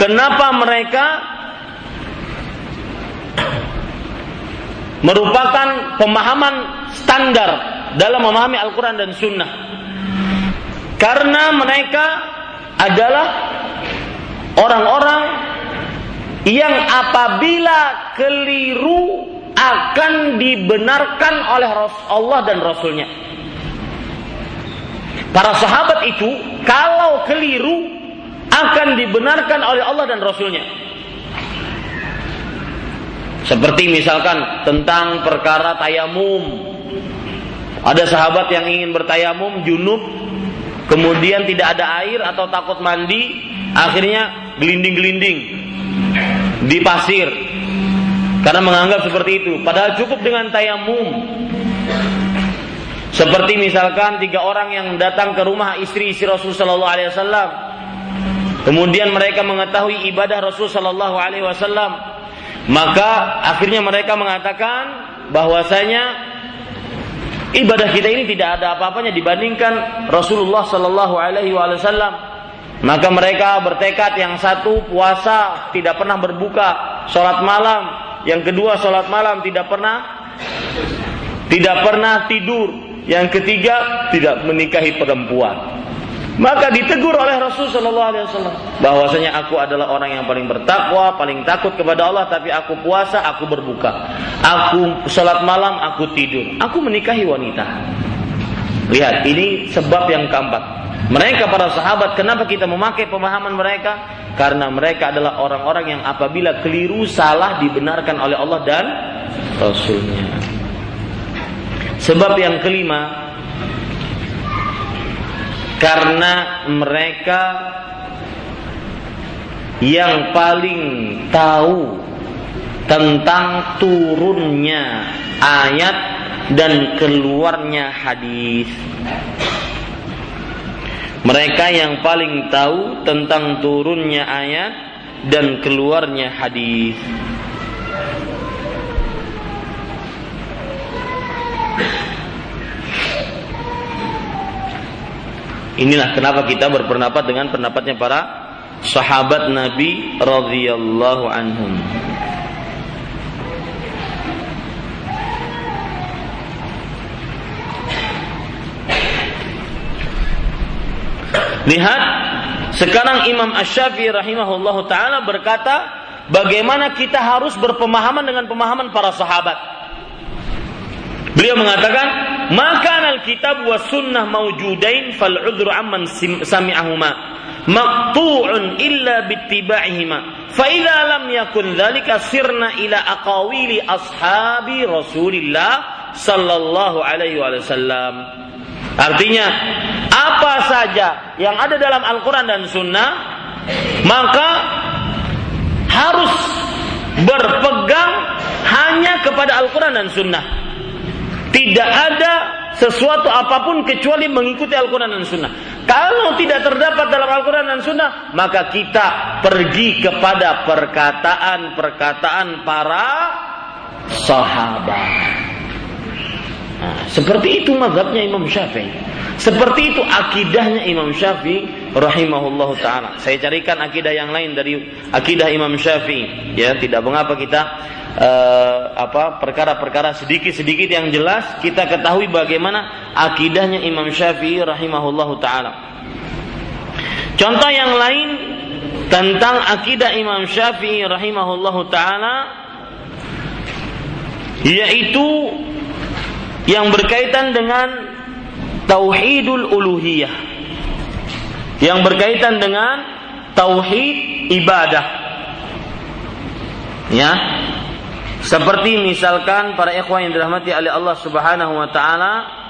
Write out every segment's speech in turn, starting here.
kenapa mereka merupakan pemahaman standar dalam memahami Al-Quran dan Sunnah. Karena mereka adalah orang-orang yang apabila keliru akan dibenarkan oleh Allah dan Rasulnya. Para sahabat itu kalau keliru akan dibenarkan oleh Allah dan Rasulnya. Seperti misalkan tentang perkara tayamum. Ada sahabat yang ingin bertayamum junub, kemudian tidak ada air atau takut mandi, akhirnya gelinding-gelinding di pasir. Karena menganggap seperti itu, padahal cukup dengan tayamum. Seperti misalkan tiga orang yang datang ke rumah istri-istri Rasul Shallallahu Alaihi Wasallam, kemudian mereka mengetahui ibadah Rasul Shallallahu Alaihi Wasallam, maka akhirnya mereka mengatakan bahwasanya ibadah kita ini tidak ada apa-apanya dibandingkan Rasulullah Sallallahu Alaihi Wasallam. Maka mereka bertekad yang satu puasa tidak pernah berbuka, sholat malam, yang kedua sholat malam tidak pernah tidak pernah tidur, yang ketiga tidak menikahi perempuan. Maka ditegur oleh Rasul Shallallahu Alaihi Wasallam bahwasanya aku adalah orang yang paling bertakwa, paling takut kepada Allah, tapi aku puasa, aku berbuka, aku sholat malam, aku tidur, aku menikahi wanita. Lihat, ini sebab yang keempat. Mereka para sahabat, kenapa kita memakai pemahaman mereka? Karena mereka adalah orang-orang yang apabila keliru, salah dibenarkan oleh Allah dan Rasulnya. Sebab yang kelima, karena mereka yang paling tahu tentang turunnya ayat dan keluarnya hadis. Mereka yang paling tahu tentang turunnya ayat dan keluarnya hadis. Inilah kenapa kita berpendapat dengan pendapatnya para sahabat Nabi radhiyallahu anhum. Lihat sekarang Imam Ash-Syafi'i rahimahullah taala berkata bagaimana kita harus berpemahaman dengan pemahaman para sahabat. Beliau mengatakan, "Maka al-kitab wa sunnah mawjudain fal udru amman sami'ahuma maqtu'un illa bittiba'ihima. Fa idza lam yakun dzalika sirna ila aqawili ashabi Rasulillah sallallahu alaihi wasallam." Artinya, apa saja yang ada dalam Al-Quran dan Sunnah, maka harus berpegang hanya kepada Al-Quran dan Sunnah tidak ada sesuatu apa pun kecuali mengikuti Al-Quran dan Sunnah. Kalau tidak terdapat dalam Al-Quran dan Sunnah, maka kita pergi kepada perkataan-perkataan para sahabat. Nah, seperti itu mazhabnya Imam Syafi'i. Seperti itu akidahnya Imam Syafi'i rahimahullahu taala. Saya carikan akidah yang lain dari akidah Imam Syafi'i. Ya, tidak mengapa kita uh, apa perkara-perkara sedikit-sedikit yang jelas kita ketahui bagaimana akidahnya Imam Syafi'i rahimahullahu taala. Contoh yang lain tentang akidah Imam Syafi'i rahimahullahu taala yaitu yang berkaitan dengan tauhidul uluhiyah. Yang berkaitan dengan tauhid ibadah. Ya seperti misalkan para ikhwan yang dirahmati oleh Allah Subhanahu wa taala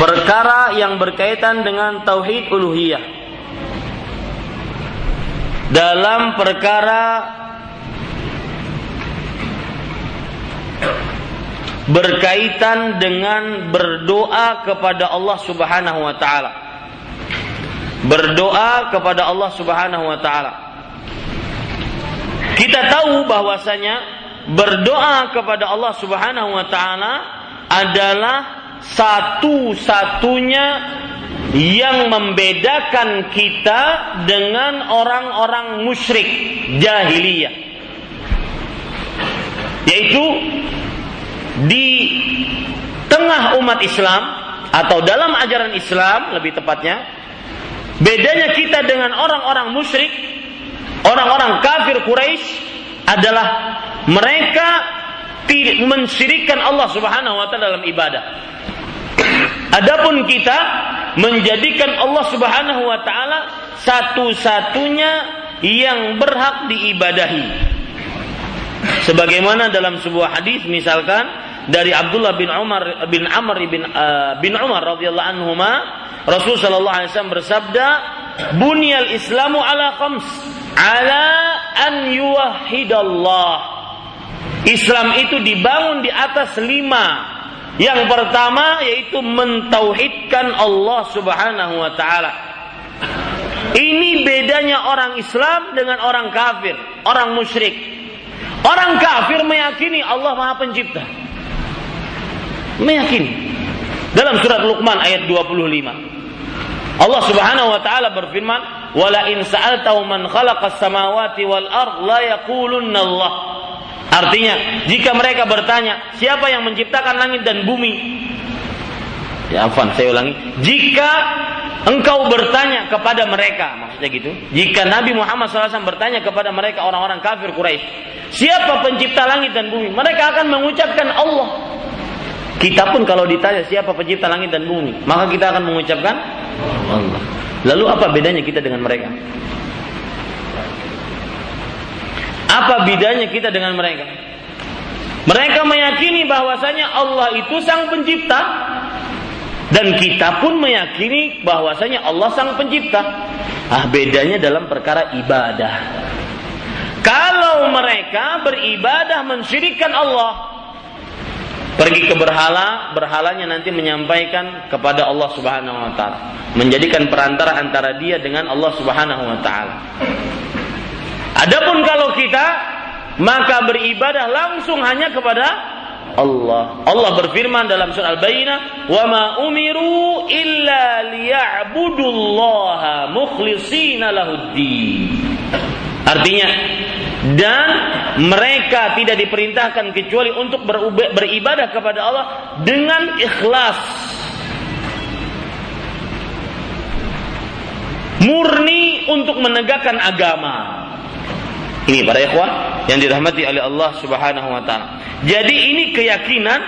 perkara yang berkaitan dengan tauhid uluhiyah. Dalam perkara berkaitan dengan berdoa kepada Allah Subhanahu wa taala. Berdoa kepada Allah Subhanahu wa taala. Kita tahu bahwasanya berdoa kepada Allah Subhanahu wa taala adalah satu-satunya yang membedakan kita dengan orang-orang musyrik jahiliyah yaitu di tengah umat Islam atau dalam ajaran Islam lebih tepatnya bedanya kita dengan orang-orang musyrik orang-orang kafir Quraisy adalah mereka mensyirikkan Allah Subhanahu wa taala dalam ibadah Adapun kita menjadikan Allah Subhanahu wa taala satu-satunya yang berhak diibadahi. Sebagaimana dalam sebuah hadis misalkan dari Abdullah bin Umar bin Amr bin uh, bin Umar radhiyallahu anhuma Rasul sallallahu alaihi wasallam bersabda bunyal islamu ala khams ala an yuwahhidallah Islam itu dibangun di atas lima yang pertama yaitu mentauhidkan Allah Subhanahu wa taala. Ini bedanya orang Islam dengan orang kafir, orang musyrik. Orang kafir meyakini Allah Maha Pencipta. Meyakini. Dalam surat Luqman ayat 25. Allah Subhanahu wa taala berfirman, "Wala in sa'altahu man khalaqas samawati wal ard la Allah." Artinya, jika mereka bertanya, siapa yang menciptakan langit dan bumi? Ya, afan, saya ulangi. Jika engkau bertanya kepada mereka, maksudnya gitu. Jika Nabi Muhammad SAW bertanya kepada mereka orang-orang kafir Quraisy, siapa pencipta langit dan bumi? Mereka akan mengucapkan Allah. Kita pun kalau ditanya siapa pencipta langit dan bumi, maka kita akan mengucapkan Allah. Lalu apa bedanya kita dengan mereka? Apa bedanya kita dengan mereka? Mereka meyakini bahwasanya Allah itu sang pencipta dan kita pun meyakini bahwasanya Allah sang pencipta. Ah bedanya dalam perkara ibadah. Kalau mereka beribadah mensyirikan Allah, pergi ke berhala, berhalanya nanti menyampaikan kepada Allah Subhanahu wa taala, menjadikan perantara antara dia dengan Allah Subhanahu wa taala. Adapun kalau kita maka beribadah langsung hanya kepada Allah. Allah berfirman dalam surah Al-Bayyinah, "Wa ma umiru illa liya'budullaha mukhlishina lahuddin." Artinya, dan mereka tidak diperintahkan kecuali untuk beribadah kepada Allah dengan ikhlas. Murni untuk menegakkan agama. Ini para ikhwah yang dirahmati oleh Allah Subhanahu wa taala. Jadi ini keyakinan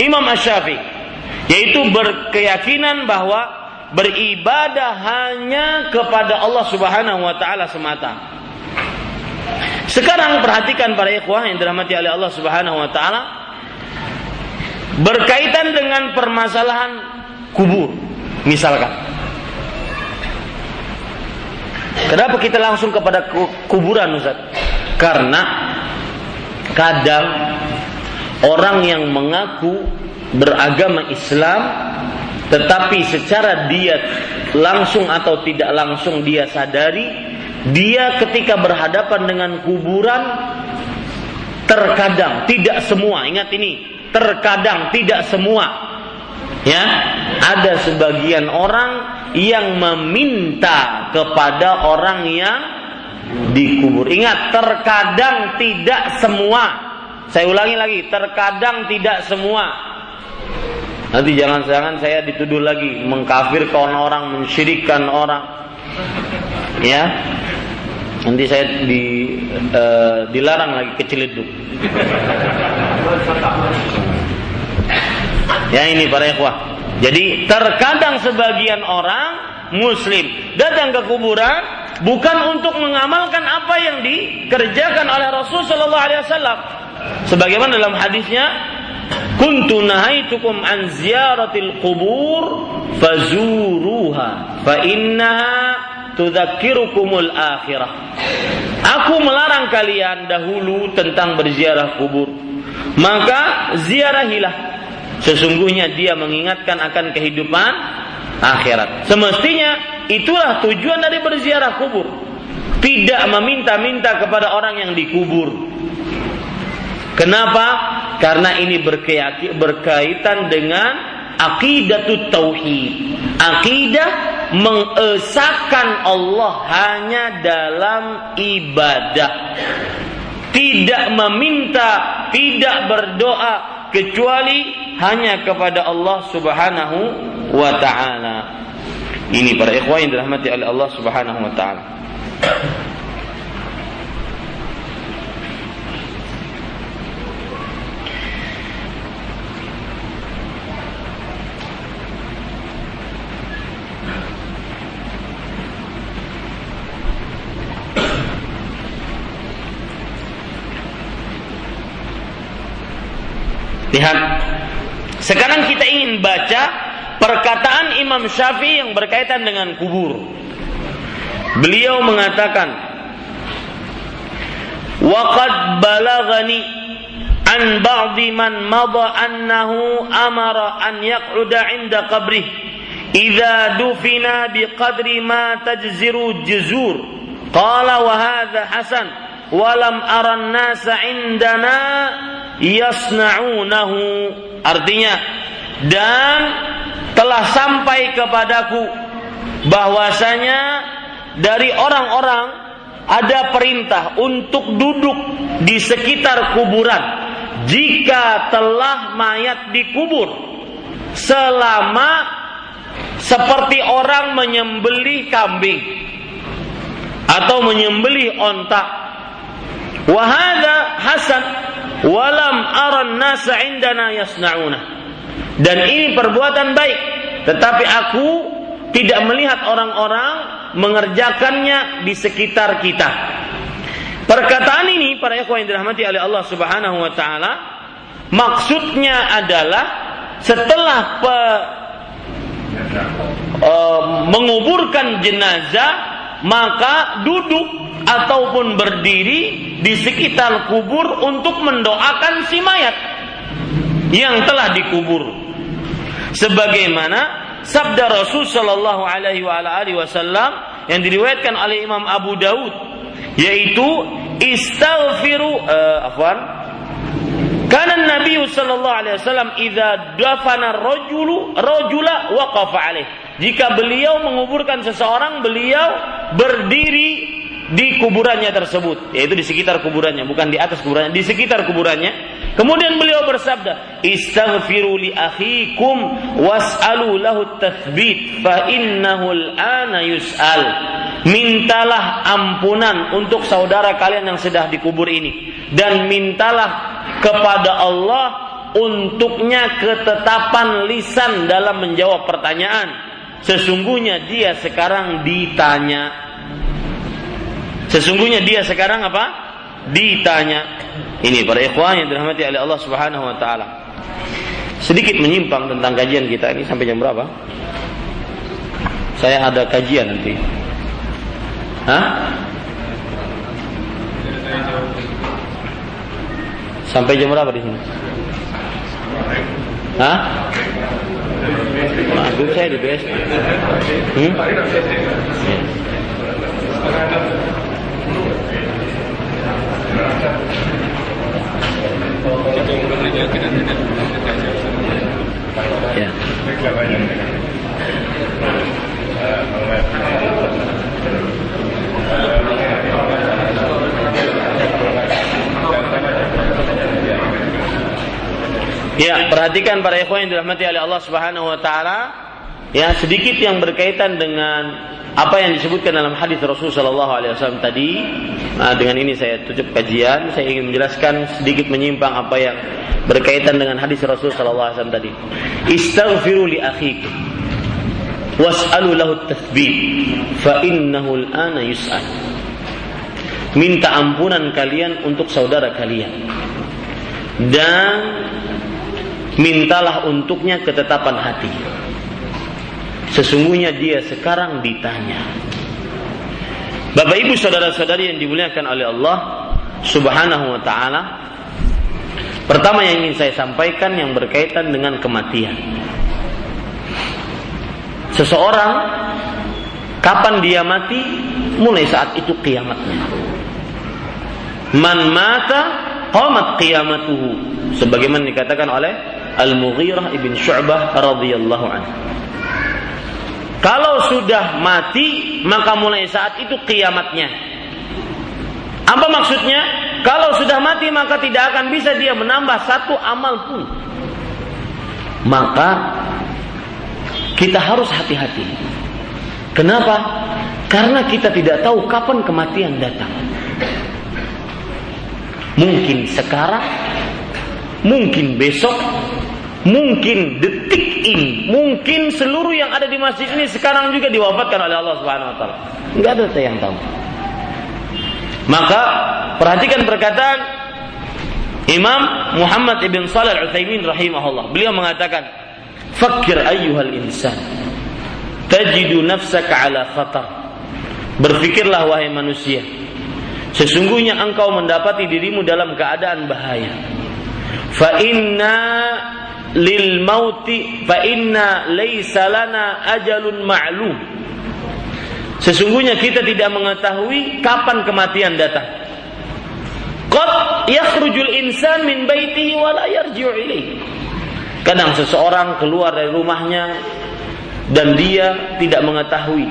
Imam Asy-Syafi'i yaitu berkeyakinan bahwa beribadah hanya kepada Allah Subhanahu wa taala semata. Sekarang perhatikan para ikhwah yang dirahmati oleh Allah Subhanahu wa taala berkaitan dengan permasalahan kubur misalkan Kenapa kita langsung kepada kuburan Ustaz? Karena kadang orang yang mengaku beragama Islam tetapi secara dia langsung atau tidak langsung dia sadari dia ketika berhadapan dengan kuburan terkadang tidak semua ingat ini terkadang tidak semua ya ada sebagian orang yang meminta kepada orang yang dikubur. Ingat, terkadang tidak semua. Saya ulangi lagi, terkadang tidak semua. Nanti jangan-jangan saya dituduh lagi mengkafirkan orang, mensyirikkan orang. Ya. Nanti saya di uh, dilarang lagi keciledug. Ya ini para ikhwah. Jadi terkadang sebagian orang muslim datang ke kuburan bukan untuk mengamalkan apa yang dikerjakan oleh Rasul sallallahu alaihi wasallam. Sebagaimana dalam hadisnya, "Kuntu nahaitukum an ziyaratil qubur fazuruha fa innaha tudzakkirukumul akhirah." Aku melarang kalian dahulu tentang berziarah kubur. Maka ziarahilah Sesungguhnya dia mengingatkan akan kehidupan akhirat. Semestinya itulah tujuan dari berziarah kubur. Tidak meminta-minta kepada orang yang dikubur. Kenapa? Karena ini berkaitan dengan akidatut tauhid. Akidah mengesahkan Allah hanya dalam ibadah. Tidak meminta, tidak berdoa kecuali hanya kepada Allah Subhanahu wa taala. Ini para ikhwan yang dirahmati oleh Allah Subhanahu wa taala. Lihat. Sekarang kita ingin baca perkataan Imam Syafi'i yang berkaitan dengan kubur. Beliau mengatakan, "Waqad balagani an ba'di man madha annahu amara an yaq'uda 'inda qabrih idza dufina biqadri ma tajziru juzur." Qala wa hadha hasan walam aran nasa indana yasna'unahu. Artinya dan telah sampai kepadaku bahwasanya dari orang-orang ada perintah untuk duduk di sekitar kuburan jika telah mayat dikubur selama seperti orang menyembelih kambing atau menyembelih ontak wahada hasan walam aran nasa indana yasnauna. Dan ini perbuatan baik. Tetapi aku tidak melihat orang-orang mengerjakannya di sekitar kita. Perkataan ini para ikhwan yang dirahmati oleh Allah Subhanahu wa taala maksudnya adalah setelah pe, uh, menguburkan jenazah maka duduk ataupun berdiri di sekitar kubur untuk mendoakan si mayat yang telah dikubur. Sebagaimana sabda Rasul Shallallahu Alaihi Wasallam yang diriwayatkan oleh Imam Abu Daud, yaitu istaghfiru uh, afwan karena Nabi sallallahu alaihi wasallam idza dafana rajulu rajula waqafa alaih. Jika beliau menguburkan seseorang, beliau berdiri di kuburannya tersebut, yaitu di sekitar kuburannya, bukan di atas kuburannya, di sekitar kuburannya. Kemudian beliau bersabda, "Istaghfiru li akhikum was'alu lahu tathbit fa innahu al-ana yus'al." Mintalah ampunan untuk saudara kalian yang sudah dikubur ini dan mintalah kepada Allah untuknya ketetapan lisan dalam menjawab pertanyaan. Sesungguhnya dia sekarang ditanya Sesungguhnya dia sekarang apa? Ditanya. Ini para ikhwan yang dirahmati oleh Allah Subhanahu wa taala. Sedikit menyimpang tentang kajian kita ini sampai jam berapa? Saya ada kajian nanti. Hah? Sampai jam berapa di sini? Hah? Maghrib saya di BS. Hmm? Ya. Ya, perhatikan para ikhwan yang dirahmati oleh Allah Subhanahu wa taala, ya sedikit yang berkaitan dengan apa yang disebutkan dalam hadis Rasul Shallallahu Alaihi Wasallam tadi. Nah, dengan ini saya tutup kajian. Saya ingin menjelaskan sedikit menyimpang apa yang berkaitan dengan hadis Rasul Wasallam tadi. Istaghfiru li akhikum was'alu lahu tathbit fa innahu al-ana yus'al. Minta ampunan kalian untuk saudara kalian dan mintalah untuknya ketetapan hati Sesungguhnya dia sekarang ditanya. Bapak Ibu saudara-saudari yang dimuliakan oleh Allah Subhanahu wa taala. Pertama yang ingin saya sampaikan yang berkaitan dengan kematian. Seseorang kapan dia mati? Mulai saat itu kiamatnya. Man mata qamat qiyamatuhu sebagaimana dikatakan oleh Al-Mughirah ibn Syu'bah radhiyallahu anhu. Kalau sudah mati, maka mulai saat itu kiamatnya. Apa maksudnya? Kalau sudah mati maka tidak akan bisa dia menambah satu amal pun. Maka kita harus hati-hati. Kenapa? Karena kita tidak tahu kapan kematian datang. Mungkin sekarang, mungkin besok, mungkin detik ini, mungkin seluruh yang ada di masjid ini sekarang juga diwafatkan oleh Allah Subhanahu wa taala. Enggak ada yang tahu. Maka perhatikan perkataan Imam Muhammad ibn Salih al-Utsaimin rahimahullah. Beliau mengatakan, "Fakir ayyuhal insan, tajidu nafsaka ala khatar." Berfikirlah wahai manusia, sesungguhnya engkau mendapati dirimu dalam keadaan bahaya. Fa inna lil mauti fa inna laisa lana ajalun ma'lum Sesungguhnya kita tidak mengetahui kapan kematian datang. Qad yakhrujul insan min baitihi wa la yarji'u ilaih. Kadang seseorang keluar dari rumahnya dan dia tidak mengetahui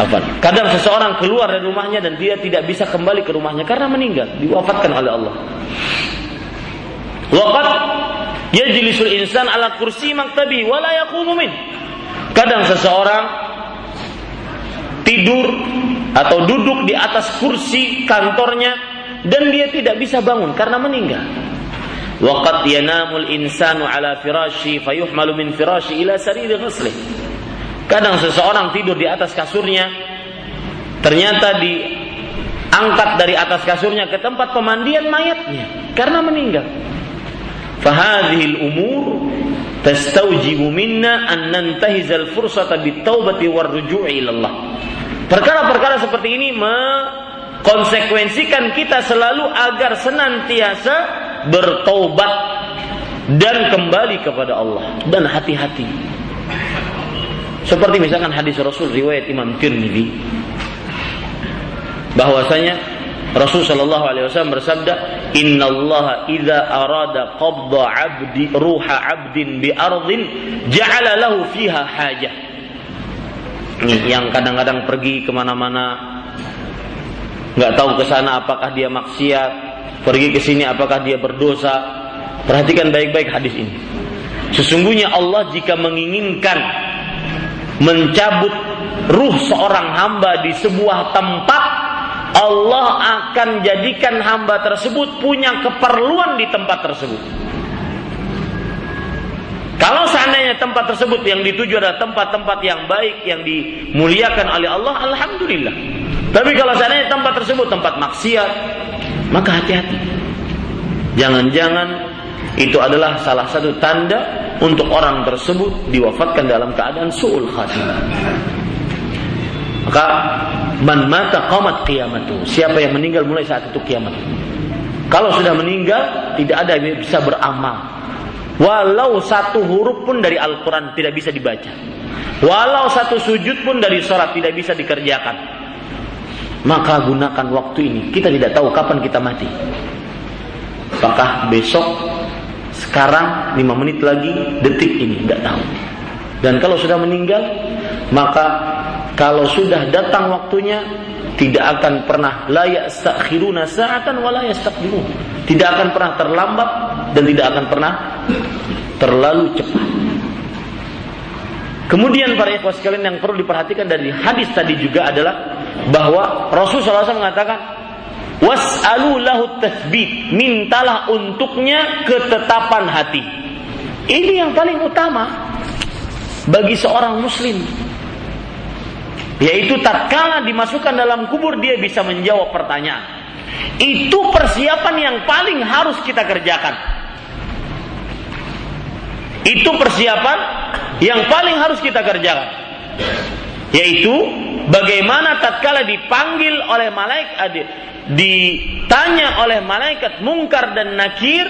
apa? Kadang seseorang keluar dari rumahnya dan dia tidak bisa kembali ke rumahnya karena meninggal, diwafatkan oleh Allah. Waqad yajlisul insan ala kursi maktabi wa yaqumu. Kadang seseorang tidur atau duduk di atas kursi kantornya dan dia tidak bisa bangun karena meninggal. Waqad yanamul insanu ala firashi fayuhmalu min firashi ila sariri ghuslih. Kadang seseorang tidur di atas kasurnya ternyata diangkat dari atas kasurnya ke tempat pemandian mayatnya karena meninggal. Fahadhil umur tastaujibu minna an nantahizal fursata bitaubati warruju'i ilallah. Perkara-perkara seperti ini mengkonsekuensikan kita selalu agar senantiasa bertobat dan kembali kepada Allah dan hati-hati. Seperti misalkan hadis Rasul riwayat Imam Tirmidzi bahwasanya Rasul Shallallahu Alaihi Wasallam bersabda, Inna Allah idza arada qabda abdi ruha abdin bi ardin ja'ala lahu fiha hajah yang kadang-kadang pergi ke mana-mana nggak tahu ke sana apakah dia maksiat pergi ke sini apakah dia berdosa. Perhatikan baik-baik hadis ini. Sesungguhnya Allah jika menginginkan mencabut ruh seorang hamba di sebuah tempat Allah akan jadikan hamba tersebut punya keperluan di tempat tersebut kalau seandainya tempat tersebut yang dituju adalah tempat-tempat yang baik yang dimuliakan oleh Allah, alhamdulillah. Tapi kalau seandainya tempat tersebut tempat maksiat, maka hati-hati. Jangan-jangan itu adalah salah satu tanda untuk orang tersebut diwafatkan dalam keadaan suul khatimah. Maka man mata qamat qiyamatu. Siapa yang meninggal mulai saat itu kiamat. Kalau sudah meninggal tidak ada yang bisa beramal Walau satu huruf pun dari Al-Quran tidak bisa dibaca. Walau satu sujud pun dari sholat tidak bisa dikerjakan. Maka gunakan waktu ini. Kita tidak tahu kapan kita mati. Apakah besok, sekarang, lima menit lagi, detik ini, tidak tahu. Dan kalau sudah meninggal, maka kalau sudah datang waktunya, tidak akan pernah layak yastakhiruna sa'atan wa la Tidak akan pernah terlambat dan tidak akan pernah terlalu cepat. Kemudian para ikhwas sekalian yang perlu diperhatikan dari hadis tadi juga adalah bahwa Rasulullah SAW mengatakan was'alu lahu tathbit mintalah untuknya ketetapan hati. Ini yang paling utama bagi seorang muslim. Yaitu tatkala dimasukkan dalam kubur dia bisa menjawab pertanyaan. Itu persiapan yang paling harus kita kerjakan. Itu persiapan yang paling harus kita kerjakan. Yaitu bagaimana tatkala dipanggil oleh malaikat ditanya oleh malaikat mungkar dan nakir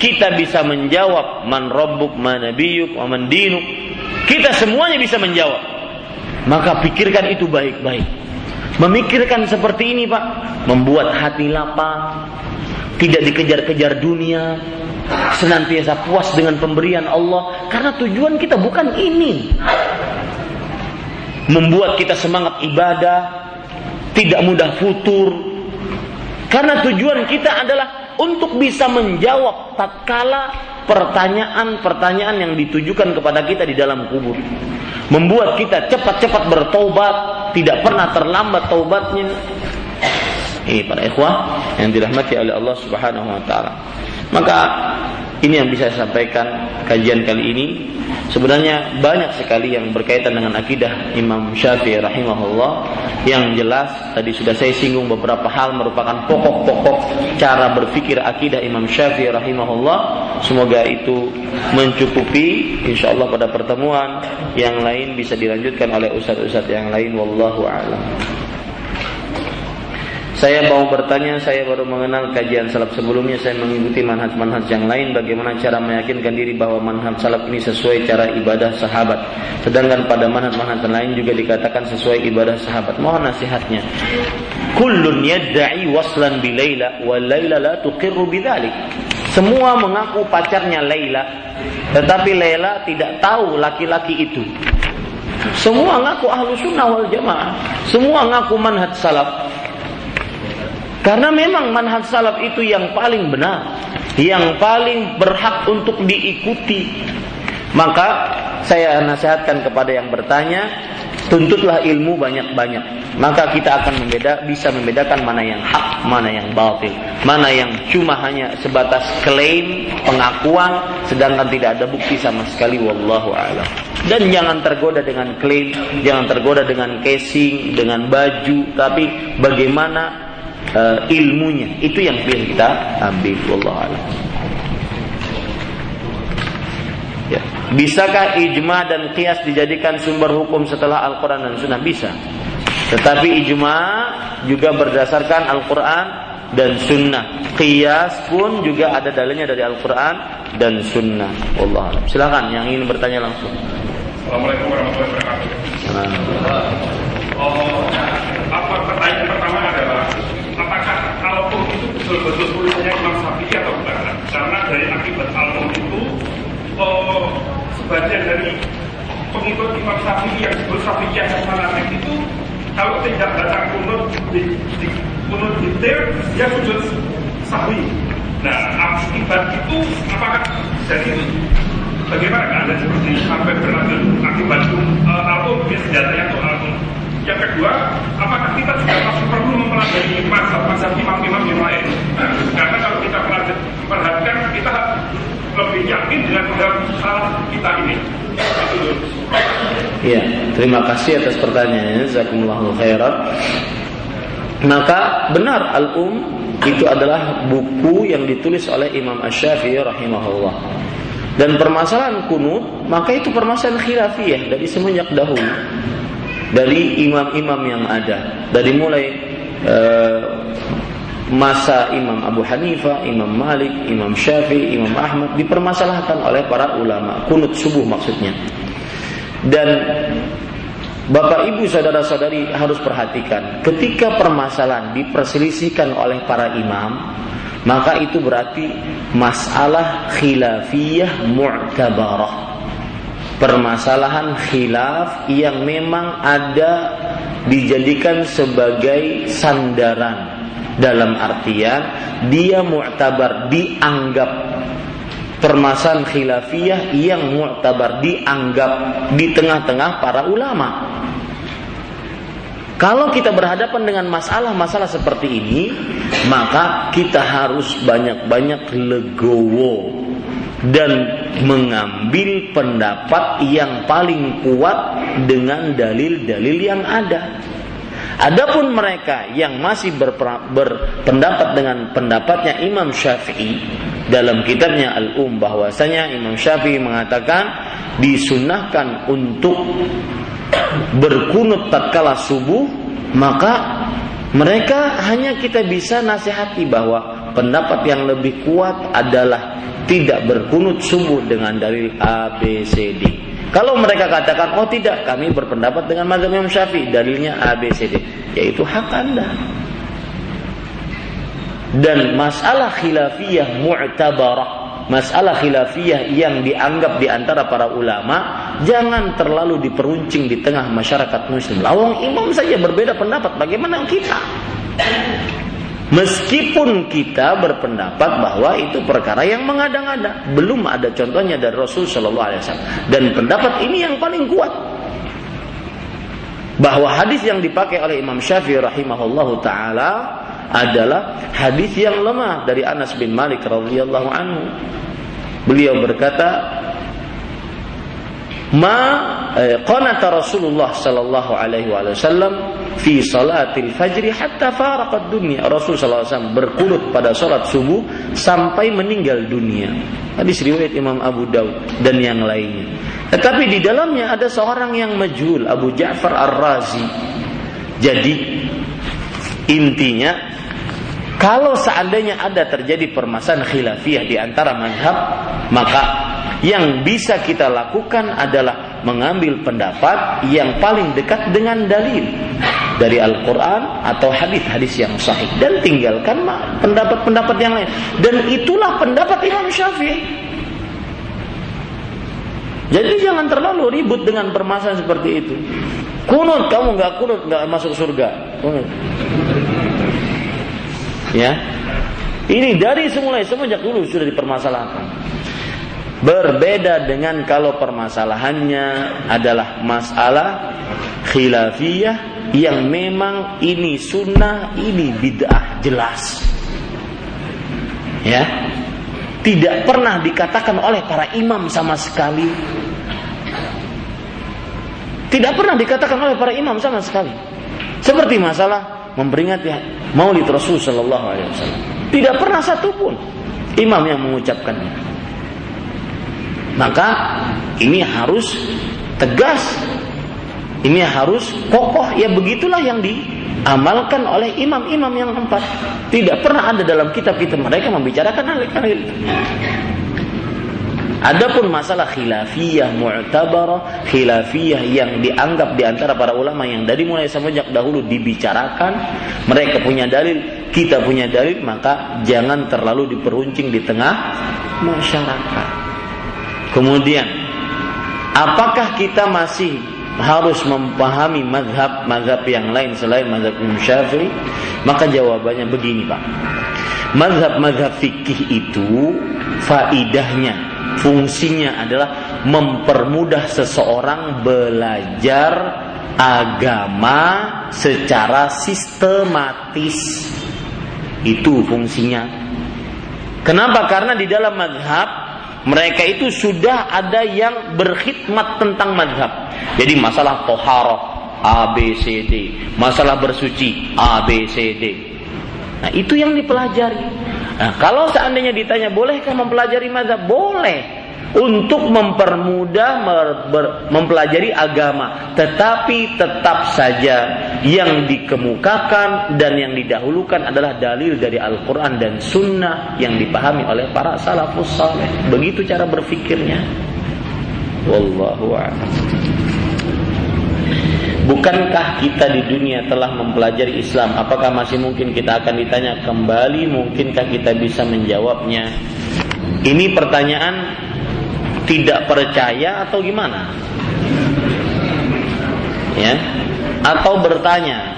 kita bisa menjawab man rabbuk man nabiyuk man dinuk kita semuanya bisa menjawab maka pikirkan itu baik-baik. Memikirkan seperti ini Pak membuat hati lapang. Tidak dikejar-kejar dunia, senantiasa puas dengan pemberian Allah. Karena tujuan kita bukan ini. Membuat kita semangat ibadah, tidak mudah futur. Karena tujuan kita adalah untuk bisa menjawab tatkala pertanyaan-pertanyaan yang ditujukan kepada kita di dalam kubur. Membuat kita cepat-cepat bertobat, tidak pernah terlambat taubatnya. Ini para ikhwah yang dirahmati oleh Allah Subhanahu wa taala. Maka ini yang bisa saya sampaikan kajian kali ini. Sebenarnya banyak sekali yang berkaitan dengan akidah Imam Syafi'i rahimahullah yang jelas tadi sudah saya singgung beberapa hal merupakan pokok-pokok cara berpikir akidah Imam Syafi'i rahimahullah. Semoga itu mencukupi insyaallah pada pertemuan yang lain bisa dilanjutkan oleh ustaz-ustaz yang lain wallahu a'lam. Saya mau bertanya, saya baru mengenal kajian salaf sebelumnya, saya mengikuti manhaj-manhaj yang lain. Bagaimana cara meyakinkan diri bahwa manhaj salaf ini sesuai cara ibadah sahabat? Sedangkan pada manhaj-manhaj lain juga dikatakan sesuai ibadah sahabat. Mohon nasihatnya. Kullun yadda'i waslan bi Laila wa la tuqirru bidzalik. Semua mengaku pacarnya Laila, tetapi Laila tidak tahu laki-laki itu. Semua ngaku ahlu sunnah wal jamaah. Semua ngaku manhaj salaf. Karena memang manhaj salaf itu yang paling benar, yang paling berhak untuk diikuti. Maka saya nasihatkan kepada yang bertanya, tuntutlah ilmu banyak-banyak. Maka kita akan membeda, bisa membedakan mana yang hak, mana yang batil, mana yang cuma hanya sebatas klaim, pengakuan, sedangkan tidak ada bukti sama sekali. Wallahu a'lam. Dan jangan tergoda dengan klaim, jangan tergoda dengan casing, dengan baju, tapi bagaimana uh, ilmunya itu yang biar kita ambil Allah alam. Ya. Bisakah ijma dan qiyas dijadikan sumber hukum setelah Al-Quran dan Sunnah? Bisa. Tetapi ijma juga berdasarkan Al-Quran dan Sunnah. Qiyas pun juga ada dalilnya dari Al-Quran dan Sunnah. Allah alam. Silakan yang ingin bertanya langsung. Assalamualaikum warahmatullahi wabarakatuh. Oh, apa pertanyaan pertama adalah apakah album itu betul-betul tulisannya Imam Syafi'i atau bukan? Karena dari akibat album itu oh, sebagian dari pengikut Imam Syafi'i yang disebut Syafi'i fanatik itu kalau tidak datang kunut di, di kunut detail dia sujud sahwi. Nah akibat itu apakah jadi itu bagaimana Anda seperti sampai berlanjut akibat uh, dia senjatanya atau album yang kedua, apakah kita juga masih perlu mempelajari mazhab-mazhab imam-imam yang lain? Karena kalau kita perhatikan, kita lebih yakin dengan mazhab kita ini. Ya, terima kasih atas pertanyaannya. Jazakumullahu khairan. Maka benar Al-Um itu adalah buku yang ditulis oleh Imam Ash-Syafi'i rahimahullah. Dan permasalahan kunut, maka itu permasalahan khilafiyah dari semenjak dahulu dari imam-imam yang ada. Dari mulai uh, masa Imam Abu Hanifah, Imam Malik, Imam Syafi'i, Imam Ahmad dipermasalahkan oleh para ulama. Kunut subuh maksudnya. Dan Bapak Ibu saudara-saudari harus perhatikan ketika permasalahan diperselisihkan oleh para imam maka itu berarti masalah khilafiyah mu'tabarah permasalahan khilaf yang memang ada dijadikan sebagai sandaran. Dalam artian dia mu'tabar dianggap. Permasalahan khilafiyah yang mu'tabar dianggap di tengah-tengah para ulama. Kalau kita berhadapan dengan masalah-masalah seperti ini, maka kita harus banyak-banyak legowo dan mengambil pendapat yang paling kuat dengan dalil-dalil yang ada. Adapun mereka yang masih berpendapat dengan pendapatnya Imam Syafi'i dalam kitabnya Al-Um bahwasanya Imam Syafi'i mengatakan disunahkan untuk berkunut tatkala subuh maka mereka hanya kita bisa nasihati bahwa pendapat yang lebih kuat adalah tidak berkunut subuh dengan dalil A, B, C, D. Kalau mereka katakan, oh tidak, kami berpendapat dengan mazhab Imam Syafi'i, dalilnya A, B, C, D. Yaitu hak Anda. dan masalah khilafiyah mu'tabarah masalah khilafiyah yang dianggap di antara para ulama jangan terlalu diperuncing di tengah masyarakat muslim. Lawang imam saja berbeda pendapat, bagaimana kita? Meskipun kita berpendapat bahwa itu perkara yang mengada-ngada, belum ada contohnya dari Rasul Shallallahu Alaihi Wasallam. Dan pendapat ini yang paling kuat bahwa hadis yang dipakai oleh Imam Syafi'i rahimahullahu taala adalah hadis yang lemah dari Anas bin Malik radhiyallahu anhu. Beliau berkata, "Ma eh, qanata Rasulullah sallallahu alaihi wasallam fi salatil fajr hatta faraqat dunya." Rasul sallallahu alaihi berkunut pada salat subuh sampai meninggal dunia. Hadis riwayat Imam Abu Daud dan yang lainnya. Tetapi di dalamnya ada seorang yang majhul, Abu Ja'far Ar-Razi. Jadi intinya kalau seandainya ada terjadi permasalahan khilafiyah di antara madhab, maka yang bisa kita lakukan adalah mengambil pendapat yang paling dekat dengan dalil dari Al-Quran atau hadis-hadis yang sahih dan tinggalkan pendapat-pendapat yang lain. Dan itulah pendapat Imam Syafi'i. Jadi jangan terlalu ribut dengan permasalahan seperti itu. Kunut kamu nggak kunut nggak masuk surga. Kunut. Ya. Ini dari semula semenjak dulu sudah dipermasalahkan. Berbeda dengan kalau permasalahannya adalah masalah khilafiyah yang memang ini sunnah, ini bid'ah jelas. Ya. Tidak pernah dikatakan oleh para imam sama sekali. Tidak pernah dikatakan oleh para imam sama sekali. Seperti masalah memperingati Maulid Rasul Shallallahu Alaihi Wasallam. Tidak pernah satupun imam yang mengucapkannya. Maka ini harus tegas, ini harus kokoh. Ya begitulah yang diamalkan oleh imam-imam yang empat. Tidak pernah ada dalam kitab-kitab mereka membicarakan hal itu. Adapun masalah khilafiyah mu'tabarah, khilafiyah yang dianggap di antara para ulama yang dari mulai semenjak dahulu dibicarakan, mereka punya dalil, kita punya dalil, maka jangan terlalu diperuncing di tengah masyarakat. Kemudian, apakah kita masih harus memahami mazhab-mazhab yang lain selain mazhab Imam Syafi'i? Maka jawabannya begini, Pak. Mazhab-mazhab fikih itu faidahnya fungsinya adalah mempermudah seseorang belajar agama secara sistematis. Itu fungsinya. Kenapa? Karena di dalam madhab mereka itu sudah ada yang berkhidmat tentang madhab. Jadi masalah toharoh A, B, C, D. Masalah bersuci A, B, C, D. Nah itu yang dipelajari. Nah, kalau seandainya ditanya bolehkah mempelajari mazhab? Boleh. Untuk mempermudah mempelajari agama, tetapi tetap saja yang dikemukakan dan yang didahulukan adalah dalil dari Al-Quran dan Sunnah yang dipahami oleh para salafus saleh. Begitu cara berfikirnya. Wallahu a'lam. Bukankah kita di dunia telah mempelajari Islam? Apakah masih mungkin kita akan ditanya kembali? Mungkinkah kita bisa menjawabnya? Ini pertanyaan tidak percaya atau gimana? Ya, atau bertanya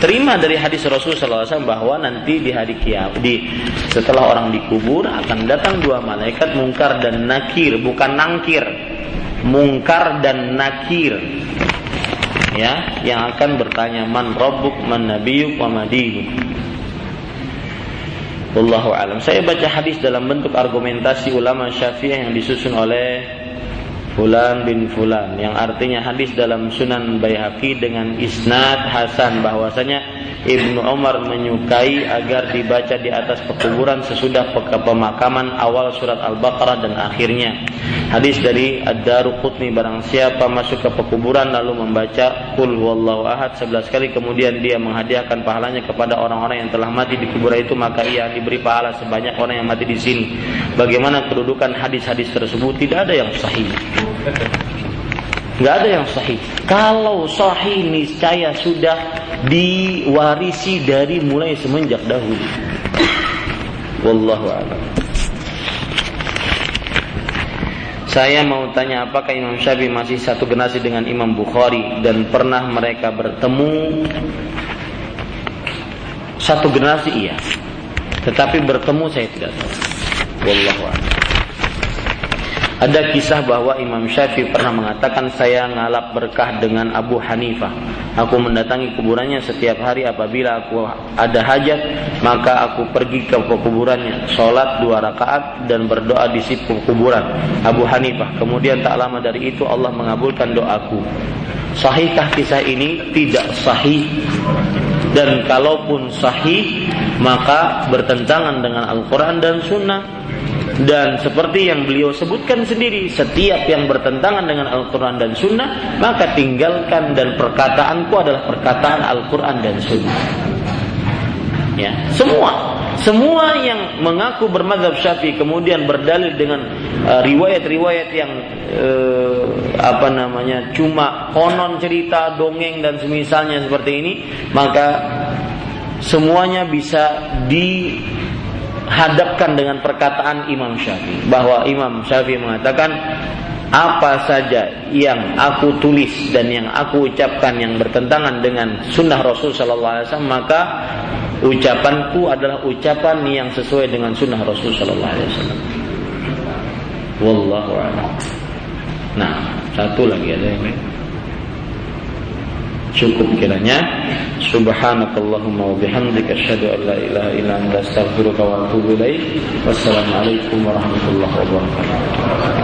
terima dari hadis Rasul SAW bahwa nanti di hari kiamat di setelah orang dikubur akan datang dua malaikat mungkar dan nakir bukan nangkir mungkar dan nakir ya yang akan bertanya man rabbuk man nabiyuk wa madinuk Wallahu alam. Saya baca hadis dalam bentuk argumentasi ulama Syafi'ah yang disusun oleh Fulan bin Fulan yang artinya hadis dalam Sunan Baihaqi dengan isnad Hasan bahwasanya Ibnu Umar menyukai agar dibaca di atas pekuburan sesudah pemakaman awal surat Al-Baqarah dan akhirnya. Hadis dari Ad-Daruqutni barang siapa masuk ke pekuburan lalu membaca Qul huwallahu ahad 11 kali kemudian dia menghadiahkan pahalanya kepada orang-orang yang telah mati di kuburan itu maka ia diberi pahala sebanyak orang yang mati di sini. Bagaimana kedudukan hadis-hadis tersebut tidak ada yang sahih. Nggak ada yang sahih. Kalau sahih niscaya sudah diwarisi dari mulai semenjak dahulu. Wallahu a'lam. Saya mau tanya apakah Imam Syafi'i masih satu generasi dengan Imam Bukhari dan pernah mereka bertemu satu generasi iya. Tetapi bertemu saya tidak tahu. Wallahu a'lam. Ada kisah bahwa Imam Syafi'i pernah mengatakan saya ngalap berkah dengan Abu Hanifah. Aku mendatangi kuburannya setiap hari apabila aku ada hajat, maka aku pergi ke kuburannya, sholat dua rakaat dan berdoa di situ kuburan Abu Hanifah. Kemudian tak lama dari itu Allah mengabulkan doaku. Sahihkah kisah ini? Tidak sahih. Dan kalaupun sahih, maka bertentangan dengan Al-Quran dan Sunnah dan seperti yang beliau sebutkan sendiri, setiap yang bertentangan dengan Al-Quran dan Sunnah, maka tinggalkan dan perkataanku adalah perkataan Al-Quran dan Sunnah. Ya, semua, semua yang mengaku bermadzhab Syafi'i kemudian berdalil dengan uh, riwayat-riwayat yang uh, apa namanya cuma konon cerita, dongeng dan semisalnya seperti ini, maka semuanya bisa di hadapkan dengan perkataan Imam Syafi'i bahwa Imam Syafi'i mengatakan apa saja yang aku tulis dan yang aku ucapkan yang bertentangan dengan sunnah Rasul Sallallahu Alaihi Wasallam maka ucapanku adalah ucapan yang sesuai dengan sunnah Rasul Sallallahu Alaihi Wasallam. Wallahu a'lam. Nah, satu lagi ada yang cukup kiranya. Subhanakallahumma wa bihamdika asyhadu an la ilaha illa anta astaghfiruka wa atubu ilaik. Wassalamualaikum warahmatullahi wabarakatuh